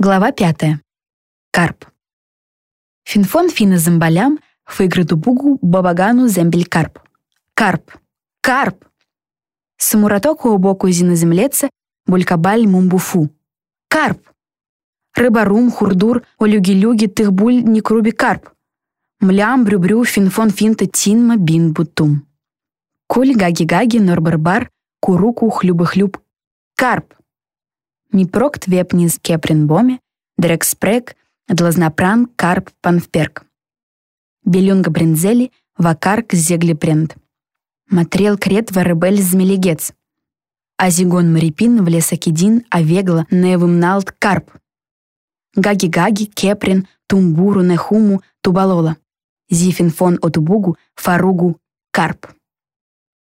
Глава 5. Карп. Фінфон фіна зимбалям, фигриту бугу бабагану зембель карп. Карп. Карп. Самуратоку боку зіноземлеце булькабаль мумбуфу. Карп. Рыбарум, хурдур, олюги-люги, тыхбуль, никруби карп. Млям, брюбрю, финфон финта, тинма, бин, бутум. Куль, гаги-гаги, норбарбар, куруку, хлюбы-хлюб. Карп. Мипрокт вепнис кепринбоме, дрекспрек, длазнапран, карп, панвперк. Белюнга бринзели, вакарк, зеглипренд. Матрел крет варебель змелегец. Азигон марипин, влесакидин, авегла, невымналт, карп. Гаги-гаги, кеприн, тумбуру, нехуму, тубалола. Зифинфон отубугу, фаругу, карп.